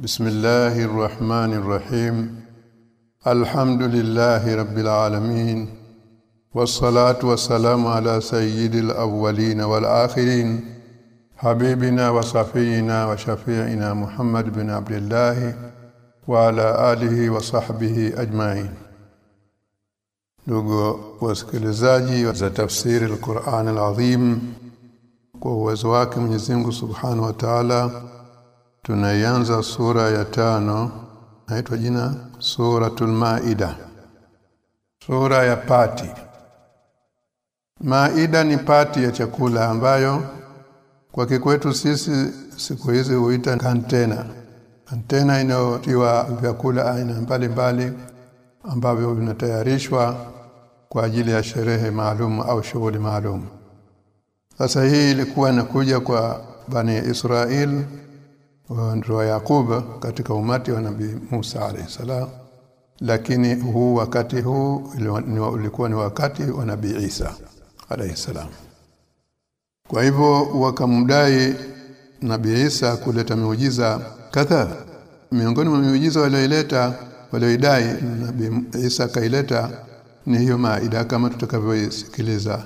بسم الله الرحمن الرحيم الحمد لله رب العالمين والصلاة والسلام على سيد الأولين والآخرين حبيبنا وصفينا وشفيعنا محمد بن عبد الله وعلى آله وصحبه أجمعين ndugu wasikilizaji za tafsiri al-Qur'an al-Azim kwa uwezo wake Mwenyezi Mungu Subhanahu wa Ta'ala tunaianza sura ya tano. Naitwa jina suratul maida. Sura ya pati. Maida ni pati ya chakula ambayo kwa kikwetu sisi siku hizi huita kantena. Kantena inayotiwa vyakula aina mbalimbali ambavyo vinatayarishwa kwa ajili ya sherehe maalum au shughuli maalum. Sasa hii ilikuwa inakuja kwa bani Israel ndio Yakub katika umati wa Nabii Musa alayhi salam. Lakini huu wakati huu ulikuwa ni wakati wa Nabii Isa alayhi salam. Kwa hivyo wakamdai Nabii Isa kuleta miujiza kadhaa miongoni mwa miujiza walioileta walioidai Nabii Isa kaileta ni hiyo maida kama tutakavyosikiliza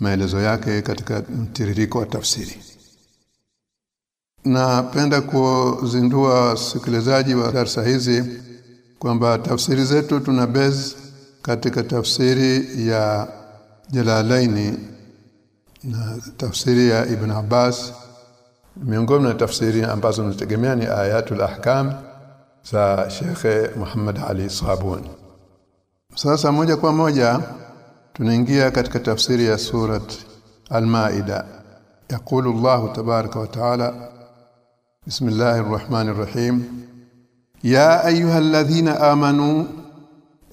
maelezo yake katika mtiririko wa tafsiri Napenda kuzindua wasikilizaji wa darasa hizi kwamba tafsiri zetu tuna base katika tafsiri ya Jalalaini na tafsiri ya Ibn Abbas miongoni mwa tafsiri ambazo tunategemea ni ayatul ahkam za Sheikh Muhammad Ali Sabuni sasa moja kwa moja tunaingia katika tafsiri ya surat Al-Maida يقول الله تبارك وتعالى بسم الله الرحمن الرحيم يا ايها الذين امنوا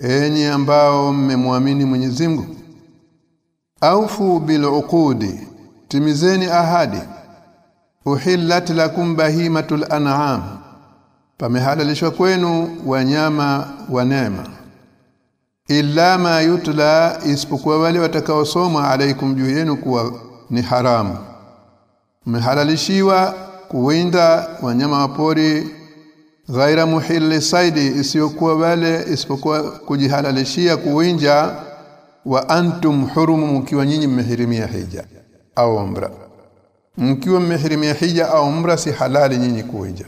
enyi ambao mmemwamini Mwenyezi Mungu aufu bil'uqudi timizeni ahadi uhillat lakum bahimatul an'am pamehalalishwa kwenu wanyama wa neema illa ma yutla isipokuwa wale watakaosoma alaikum juu yenu kuwa ni haramu mmehalalishiwa kuwinda wanyama wa pori ghaira muhilli saidi isiyokuwa wale isipokuwa kujihalalishia kuwinja wa antum hurumu mkiwa nyinyi mmehirimia hija au umra. Mkiwa mmehirimia hija au umra si halali nyinyi kuwinja.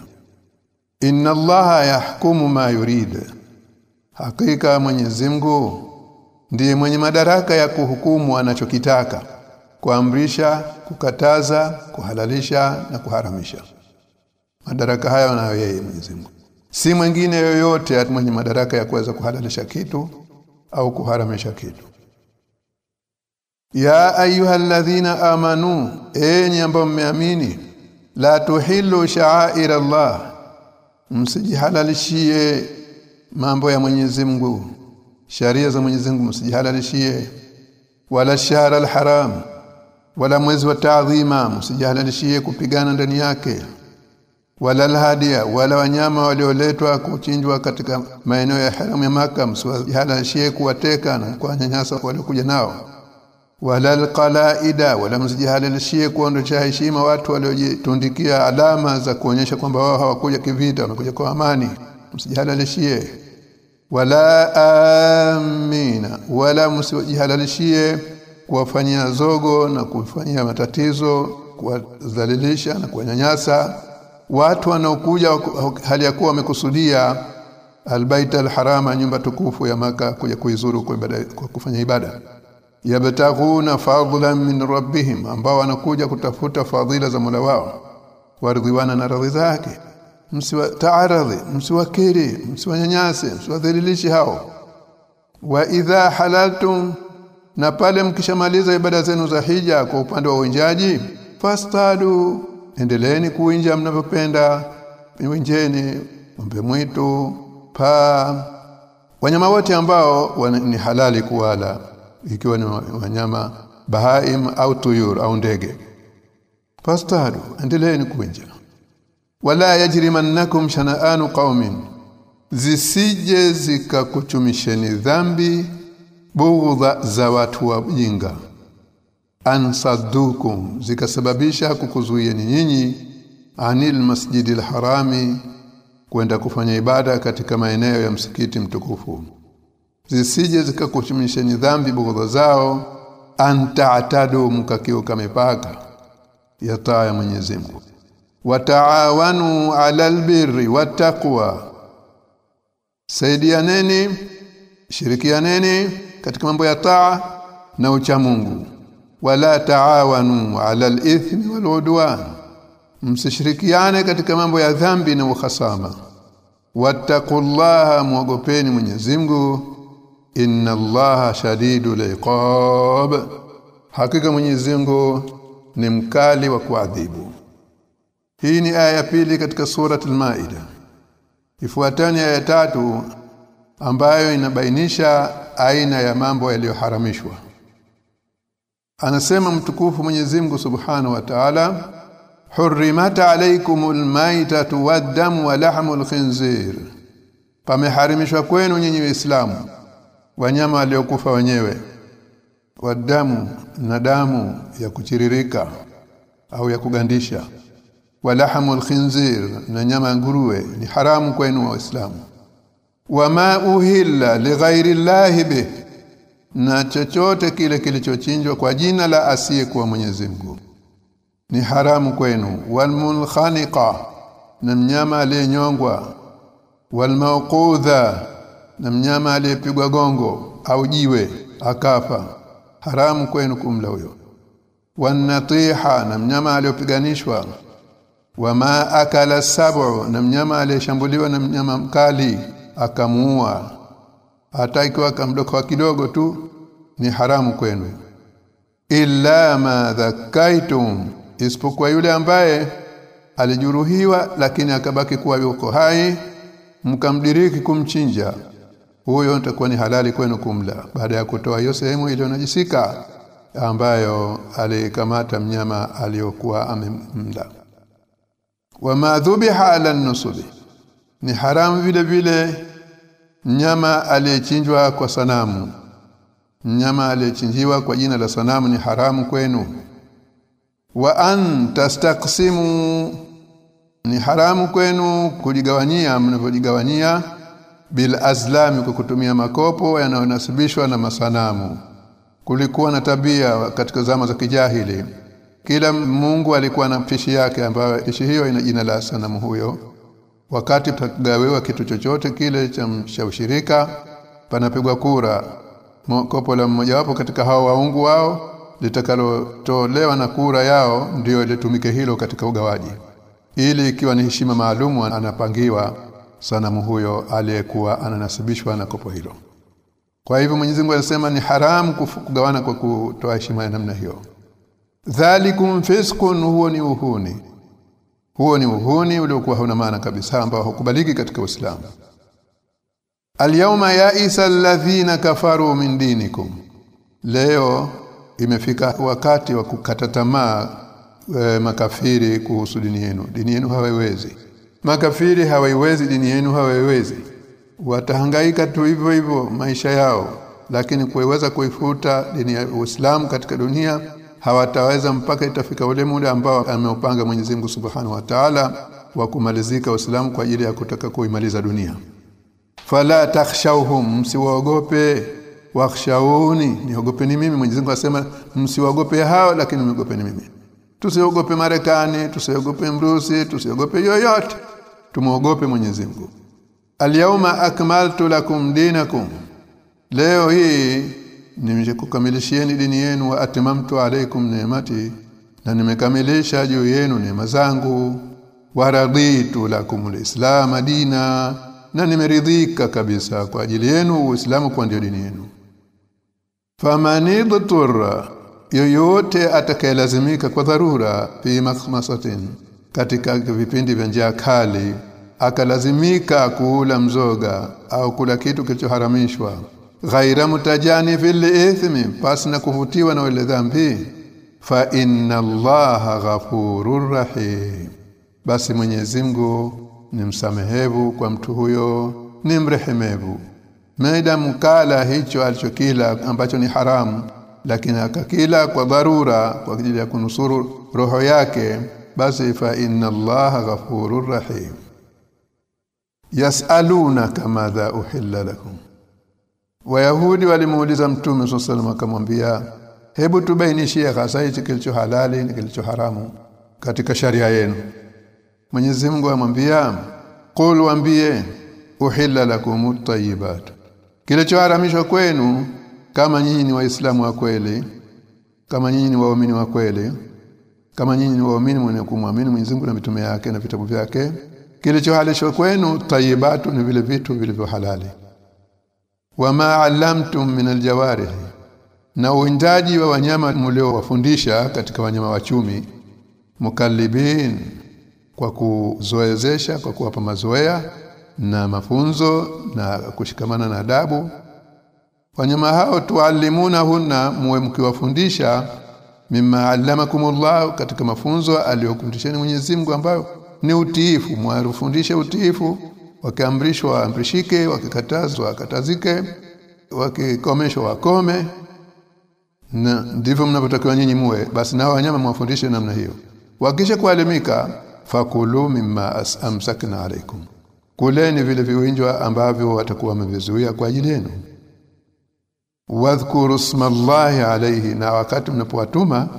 Inna allaha yahkumu ma yurid. Hakika Mwenyezi Mungu ndiye mwenye madaraka ya kuhukumu anachokitaka kuamrisha kukataza kuhalalisha na kuharamisha. Madaraka haya anayo yeye Mwenyezi Mungu. Si mwingine yoyote mwenye madaraka ya kuweza kuhalalisha kitu au kuharamisha kitu. Ya ayyuhalladhina amanu enyi ambao mmeamini la tuhillu sha'air Allah msijihalalishie mambo ya Mwenyezi Mungu sharia za Mwenyezi Mungu msijihalalishie wala shahara al-haram wala mwezi wa taadhima msijihalalishie kupigana ndani yake. Wala alhadia wala wanyama walioletwa kuchinjwa katika maeneo ya haramu ya maka msijahalalishie kuwateka na kuwanyanyasa waliokuja nao. Wala alqalaida wala msijihalalishie kuondosha heshima watu waliojitundikia alama za kuonyesha kwamba wao hawakuja kivita wamekuja kwa amani. Msijihalalishie. Wala amina wala msijihalalishie kuwafanyia zogo na kufanyia matatizo kuwadhalilisha na kuwanyanyasa. Watu wanaokuja hali ya kuwa wamekusudia albayt alharama nyumba tukufu ya maka kuja kuizuru kwa ibada kwa kufanya ibada. Yabtaghuna fadlan min rabbihim ambao wanakuja kutafuta fadhila za Mola wao. Waridhiwana na radhi zake. Msiwataaradhi msiwakiri msiwanyanyase msiwadhalilishe hao. Wa idha halaltum na pale mkishamaliza ibada zenu za hija kwa upande wa uinjaji fastadu endeleeni kuinja mnavyopenda. Winjeni ng'ombe mwitu paa. Wanyama wote ambao ni halali kuwala ikiwa ni wanyama bahaim au tuyur au ndege. Fastadu endeleeni kuinja wala yajrimannakum shana'anu qaumin zisije zikakuchumisheni dhambi bughdha za watu wajinga ansadukum zikasababisha kukuzuia nyinyi anil masjidil harami kwenda kufanya ibada katika maeneo ya msikiti mtukufu. Zisije zikakushimisheni dhambi bughudha zao anta'tadu mkakiuka mipaka ya taa ya Mwenyezi Mungu. Wataawanu 'alal birri wattaqwa saidianeni shirikianeni katika mambo ya taa na ucha Mungu. Wala taawanu ala ithmi wal udwan. Msishirikiane katika mambo ya dhambi na uhasama. Wattaqullaha muogopeni Mwenyezi Mungu. Inna Allaha shadidul iqab. Hakika Mwenyezi Mungu ni mkali wa kuadhibu. Hii ni aya ya pili katika surati al-Maida. Ifuatani aya tatu ambayo inabainisha aina ya mambo yaliyoharamishwa. Anasema mtukufu Mwenyezi Mungu Subhanahu wa Ta'ala hurrimat alaykumul maitatu wad-damu wa lahmul khinzir. Pameharimishwa kwenu nyinyi waislamu wanyama waliokufa wenyewe wadamu na damu ya kuchiririka au ya kugandisha. Wa walahamul khinzir na nyama ya nguruwe ni haramu kwenu waislamu wama uhilla lighairi llahi bih na chochote kile kilichochinjwa kwa jina la asiyekuwa Mwenyezi Mungu. Ni haramu kwenu. Walmunkhaniqa na mnyama aliyenyongwa. Walmauqudha na mnyama aliyepigwa gongo au jiwe akafa. Haramu kwenu kumla huyo. Wanatiha na mnyama aliyopiganishwa. Wama akala sab'u na mnyama aliyeshambuliwa na mnyama mkali akamuua. Hata ikiwa kamdoka kidogo tu ni haramu kwenu. Illa ma dhakaitum isipokuwa yule ambaye alijuruhiwa lakini akabaki kuwa yuko hai mkamdiriki kumchinja. Huyo atakuwa ni halali kwenu kumla. Baada ya kutoa hiyo sehemu iliyonajisika ambayo alikamata mnyama aliyokuwa amemla. Wa madhubiha ala nusubi ni haramu vile vile mnyama aliyechinjwa kwa sanamu. Mnyama aliyechinjiwa kwa jina la sanamu ni haramu kwenu. Wa an tastaqsimu ni haramu kwenu kujigawanyia mnavyojigawanyia bil azlami kwa kutumia makopo yanayonasibishwa na masanamu. Kulikuwa na tabia katika zama za kijahili. Kila mungu alikuwa na pishi yake ambayo pishi hiyo ina jina la sanamu huyo wakati pagawewa kitu chochote kile cha ushirika panapigwa kura. Kopo la mmoja wapo katika hao waungu wao litakalotolewa na kura yao ndiyo litumike hilo katika ugawaji. Ili ikiwa ni heshima maalumu anapangiwa sanamu huyo aliyekuwa ananasibishwa na kopo hilo. Kwa hivyo Mwenyezi Mungu anasema ni haramu kugawana kwa kutoa heshima ya namna hiyo. Dhalikum fiskun huo ni uhuni huo ni uhuni uliokuwa hauna maana kabisa ambao hukubaliki katika Uislamu. Al-yawma ya'isa alladhina kafaru min dinikum. Leo imefika wakati wa kukata tamaa e, makafiri kuhusu dini yenu. Dini yenu hawaiwezi. Makafiri hawaiwezi dini yenu hawaiwezi. Watahangaika tu hivyo hivyo maisha yao lakini kuweza kuifuta dini ya Uislamu katika dunia hawataweza mpaka itafika ule muda ambao ameupanga Mwenyezi Mungu Subhanahu wa Ta'ala wa kumalizika Uislamu kwa ajili ya kutaka kuimaliza dunia. Fala takhshawhum msiwaogope. Wakhshawuni niogopeni mimi. Mwenyezi Mungu asema msiwaogope hao lakini mniogopeni mimi. Tusiogope Marekani tusiogope Mrusi tusiogope yoyote. Tumuogope Mwenyezi Mungu. Al-yawma akmaltu lakum dinakum. Leo hii nimekukamilishieni dini yenu wa atimamtu alaykum ni'mati na nimekamilisha juu yenu neema zangu. Wa raditu lakum alislam dina na nimeridhika kabisa kwa ajili yenu uislamu kwa ndio dini yenu. Famanidtura yoyote atakayelazimika kwa dharura fi makhmasatin katika vipindi vya njaa kali akalazimika kuula mzoga au kula kitu kilichoharamishwa ghaira mutajani fil ithmi pasna kuvutiwa na ile dhambi. Fa inna allaha ghafurur rahim. Basi Mwenyezi Mungu ni msamehevu kwa mtu huyo ni mrehemevu. Maadamu mkala hicho alichokila ambacho ni haramu lakini akakila kwa dharura kwa ajili ya kunusuru roho yake basi fa inna allaha ghafurur rahim. Yasalunaka madha uhilla lakum Wayahudi walimuuliza Mtume SAW akamwambia hebu tubainishie hasa hichi kilicho halali na kilicho haramu katika sharia yenu. Mwenyezi Mungu amwambia qul waambie uhilla lakum at-tayyibat. Kilichoharamishwa kwenu kama nyinyi ni waislamu wa kweli kama nyinyi ni waumini wa kweli kama nyinyi ni waumini mwenye kumwamini Mwenyezi Mungu na mitume yake na vitabu vyake kilichohalishwa kwenu tayyibatu ni vile vitu vilivyo halali wama allamtum min aljawarih. Na uwindaji wa wanyama mliowafundisha katika wanyama wachumi mukallibin kwa kuzoezesha kwa kuwapa mazoea na mafunzo na kushikamana na adabu. Wanyama hao tuallimuna hunna muwe mkiwafundisha mimma allamakumullah katika mafunzo aliyokufundisheni Mwenyezi Mungu ambayo ni utiifu. Mwafundishe utiifu wakiamrishwa amrishike wakikatazwa wakatazike wakikomeshwa wakome. Na ndivyo mnapotakiwa nyinyi muwe. Basi nao wanyama mwafundishe namna hiyo. Wakisha kualimika fakulu mimma amsakna alaikum kuleni vile viwinjwa ambavyo watakuwa wamevizuia kwa ajili yenu. Wadhkuru smallahi alayhi na wakati mnapowatuma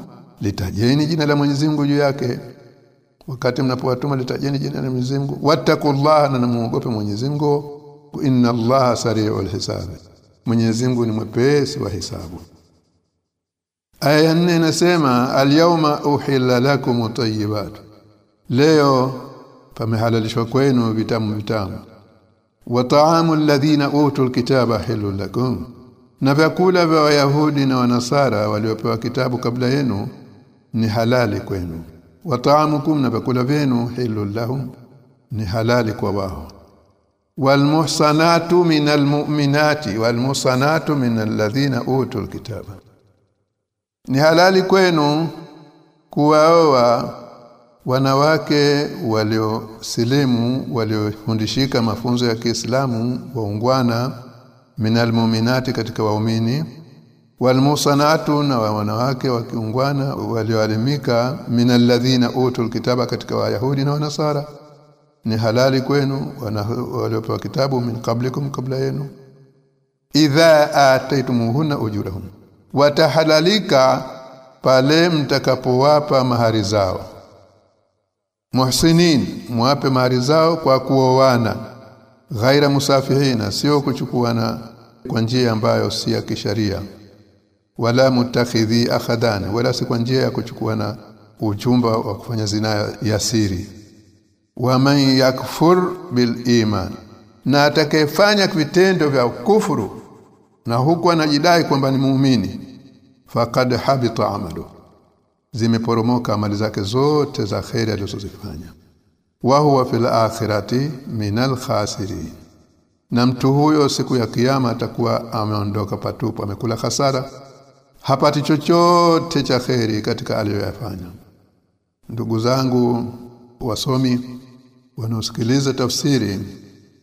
litajeni jina la Mwenyezi Mungu juu yake wakati mnapowatuma litajeni jina la Mwenyezi Mungu. Wattaqullaha na muogope Mwenyezi Mungu. Inna Allaha sari'ul hisabi Mwenyezi Mungu ni mwepesi wa hisabu. Aya nne inasema al-yawma uhilla lakum tayyibat leo pamehalalishwa kwenu vitamu vitamu. Wa ta'amu alladhina utul kitaba hilu lakum. Na vyakula vya wayahudi na wanasara waliopewa kitabu kabla yenu ni halali kwenu wa ta'amukum na vyakula vyenu halal lahum ni halali kwa wao. Walmuhsanatu minal mu'minati walmuhsanatu minal ladhina utul kitaba. Ni halali kwenu kuwaoa wanawake waliosilimu waliofundishika mafunzo ya Kiislamu waungwana minal mu'minati katika waumini walmusanatu na wanawake wa kiungwana walioalimika min alladhina utul kitaba katika wayahudi na wanasara. Ni halali kwenu waliopewa kitabu min qablikum kabla yenu. Idha ataitumuhunna ujurahum. Watahalalika pale mtakapowapa mahari zao. Muhsinin mwape mahari zao kwa kuoana. Ghaira musafihina sio kuchukuana kwa njia ambayo si ya kisharia wala mutakhidhi akhadan wala si kwa njia ya kuchukua na uchumba wa kufanya zina ya siri. Wa man yakfur bil iman na atakayefanya vitendo vya kufuru na huku anajidai kwamba ni muumini faqad habita amalu zimeporomoka amali zake zote za khairi alizozifanya. Wa huwa fil akhirati minal khasirin na mtu huyo siku ya kiyama atakuwa ameondoka patupu amekula hasara hapati chochote cha kheri katika aliyoyafanya. Ndugu zangu wasomi wanaosikiliza tafsiri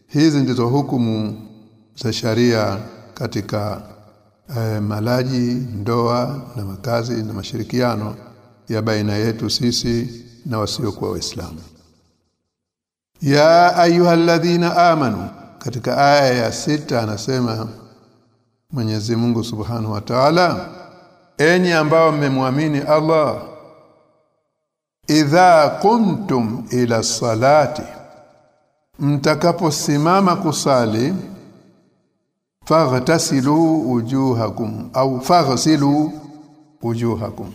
hizi ndizo hukumu za sharia katika eh, malaji ndoa na makazi na mashirikiano ya baina yetu sisi na wasiokuwa waislamu. Ya ayyuhalladhina amanu katika aya ya sita anasema Mwenyezi Mungu Subhanahu wa Ta'ala enyi ambao mmemwamini Allah idha kuntum ila salati mtakaposimama kusali faghtasilu wujuhakum au faghsilu wujuhakum.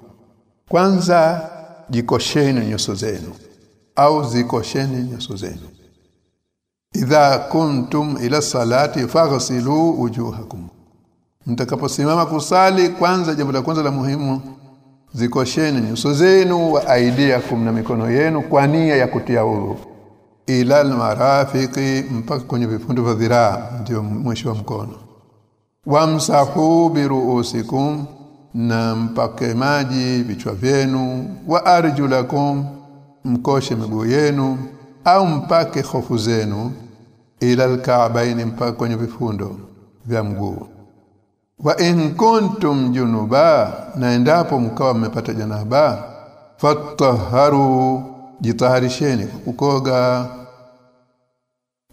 Kwanza jikosheni nyuso zenu au zikosheni nyuso zenu. Idha kuntum ila salati faghsilu wujuhakum mtakaposimama kusali kwanza jambo la kwanza la muhimu zikosheni nyuso zenu wa aidiakum na mikono yenu kwa nia ya kutia udhu ila almarafiki mpaka kwenye vifundo vya dhiraa ndio mwisho wa mkono. Wamsahu biruusikum na mpake maji vichwa vyenu. Wa arjulakum mkoshe miguu yenu au mpake hofu zenu. Ila alka'baini mpaka kwenye vifundo vya mguu wa in kuntum junuba na endapo mkawa mmepata janaba fatahharu jitaharisheni kukoga.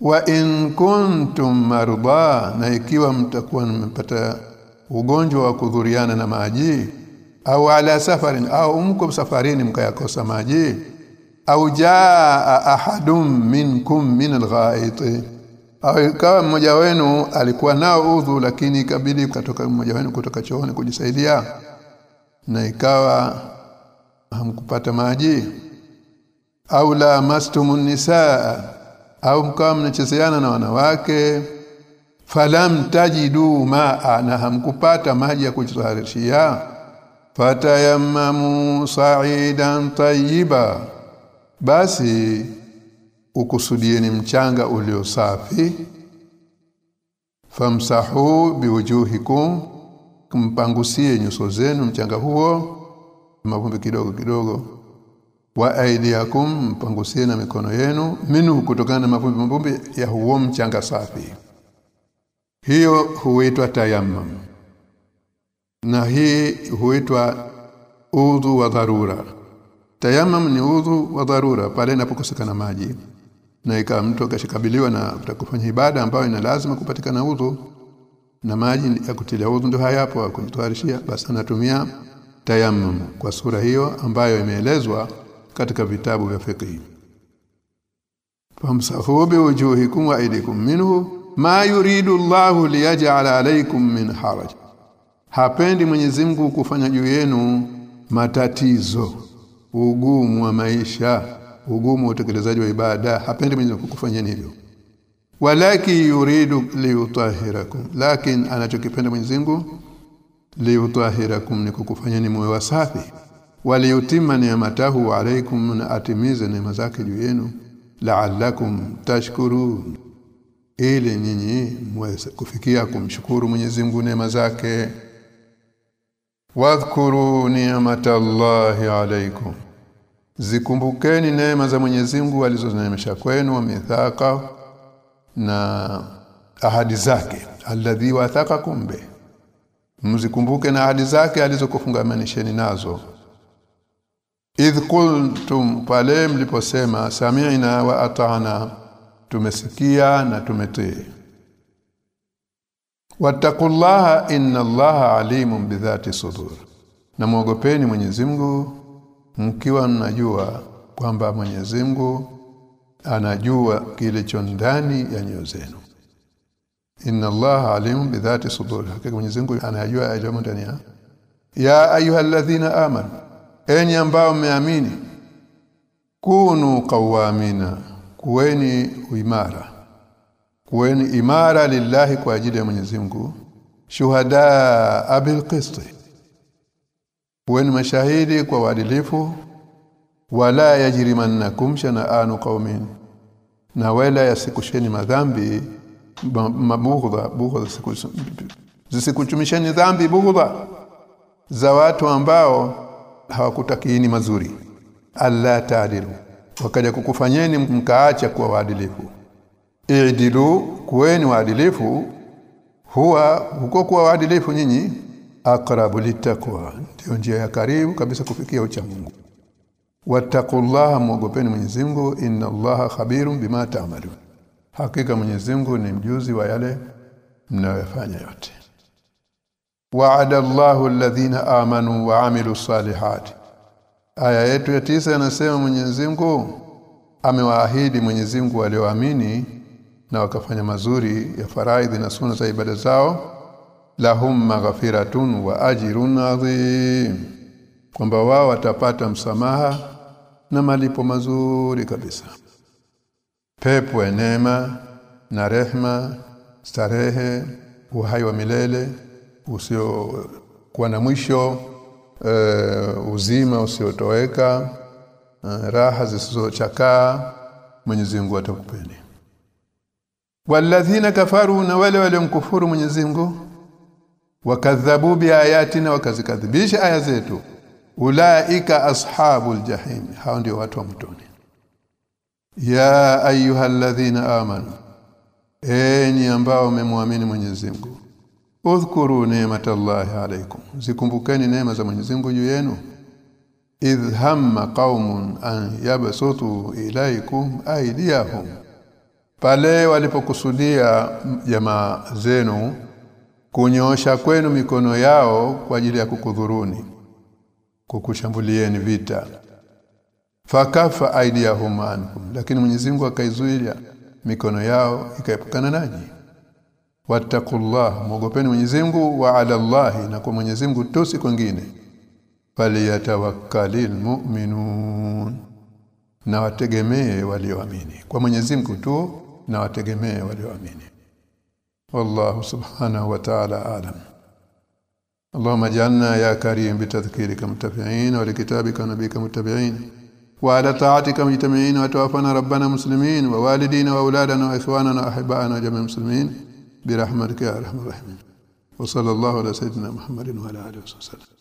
Wa in kuntum marda na ikiwa mtakuwa mmepata ugonjwa wa kudhuriana na maji au ala safarin au mko safarini mkayakosa maji au jaa ahadum minkum min alghait au ikawa mmoja wenu alikuwa nao udhu lakini ikabidi katoka mmoja wenu kutoka chooni kujisaidia? Na ikawa hamkupata maji? Au la mastumun nisaa au mkawa mnachezeana na wanawake? Falam tajidu maa na hamkupata maji ya kujitaharishia fatayammamu sa'idan tayyiba. Basi ukusudieni mchanga ulio safi. Famsahu biwujuhikum kumpangusie nyuso zenu mchanga huo mavumbi kidogo kidogo. Wa aidiakum mpangusie na mikono yenu minu kutokana na mavumbi mavumbi ya huo mchanga safi. Hiyo huitwa tayammum. Na hii huitwa udhu wa dharura. Tayammum ni udhu wa dharura pale inapokosekana maji na ikawa mtu akashikabiliwa na kufanya ibada ambayo ina lazima kupatikana udhu na maji ya kutilia udhu ndio hayapo kumtoharishia basi anatumia tayammum kwa sura hiyo ambayo imeelezwa katika vitabu vya fiqh famsahu biwujuhikum wa aydikum minhu ma yuridu Allahu liyaj'ala alaykum min haraj. Hapendi Mwenyezi Mungu kufanya juu yenu matatizo ugumu wa maisha ugumu wa utekelezaji wa ibada hapendi Mwenyezi Mungu kufanya hivyo. Walaki yuridu liutahirakum lakin anachokipenda Mwenyezi Mungu liutahirakum ni kukufanyeni moyo wasafi waliyutima ni'matahu alaykum na atimize neema zake juu yenu la'allakum tashkurun ili nyinyi mweze kufikia kumshukuru Mwenyezi Mungu neema zake. Wadhkuru ni'matallahi alaykum zikumbukeni neema za Mwenyezi Mungu alizoneemesha kwenu wa mithaka na ahadi zake alladhi wathaqakum kumbe. Mzikumbuke na ahadi zake alizokufungamanisheni nazo. Idh qultum pale mliposema sami'na wa ata'na tumesikia na tumetii. Wattaqullaha inna allaha alimun bidhati sudur. Na muogopeni Mwenyezi Mungu mkiwa mnajua kwamba Mwenyezi Mungu anajua kilicho ndani ya nyoyo zenu. Inna allaha bi bidhati sudur. Hakika Mwenyezi Mungu anajua yaliyo ndani ya ya ayyuhalladhina amanu. Enyi ambao mmeamini kunu qawamina kuweni uimara. Kuweni imara lillahi kwa ajili ya Mwenyezi Mungu. Shuhada abil qist kuweni mashahidi kwa uadilifu wala yajrimannakum shana'anu qaumin na wala yasikusheni madhambi mabughdha bughdha zisikuchumisheni dhambi bughdha za watu ambao hawakutakiini mazuri. Alla taadilu wakaja kukufanyeni mkaacha kuwa waadilifu. Idilu kuweni waadilifu huwa huko kuwa waadilifu nyinyi aqrabu litakwa ndio njia ya karibu kabisa kufikia ucha Mungu. Wattaqullaha muogopeni Mwenyezi Mungu. Inna Allaha khabirun bima ta'malun. Hakika Mwenyezi Mungu ni mjuzi wa yale mnayofanya yote. Wa'ada Allahu alladhina amanu wa amilu salihati aya yetu ya tisa inasema Mwenyezi Mungu amewaahidi Mwenyezi Mungu walioamini na wakafanya mazuri ya faraidhi na sunna za ibada zao lahum maghfiratun wa ajrun adhim kwamba wao watapata msamaha na malipo mazuri kabisa. Pepo ya neema na rehma starehe uhai wa milele usio kuwa na mwisho uh, uzima usiotoweka uh, raha zisizochakaa Mwenyezi Mungu atakupeni. Walladhina kafaru na wale mkufuru Mwenyezi Mungu wakadhabu biayatina wakazikadhibisha aya zetu. Ulaika ashabul jahim hao ndio watu wa mtoni. Ya ayyuhalladhina amanu enyi ambao mmemwamini Mwenyezi Mungu udhkuru ni'matallahi alaykum zikumbukeni neema za Mwenyezi Mungu juu yenu. Idh hamma qaumun an yabsutu ilaykum aydiyahum pale walipokusudia jamaa zenu kunyosha kwenu mikono yao kwa ajili ya kukudhuruni kukushambulieni vita. Fakafa aidiyahum ankum lakini Mwenyezi Mungu akaizuia mikono yao ikaepukana naji wattaqullah muogopeni Mwenyezi Mungu wa ala Allah na kwa Mwenyezi Mungu tusi kwingine. Falyatawakkalil mu'minun na wategemee walioamini. Kwa Mwenyezi Mungu tu na wategemee walioamini subhanahu wa ta'ala alam اللهم اجعلنا يا كريم بتذكيرك متبعين ولكتابك ونبيك متبعين وعلى طاعتك مجتمعين وتوفنا ربنا مسلمين ووالدينا وأولادنا وإخواننا وأحبائنا وجميع المسلمين برحمتك يا أرحم الراحمين. وصلى الله على سيدنا محمد وعلى آله وصحبه وسلم.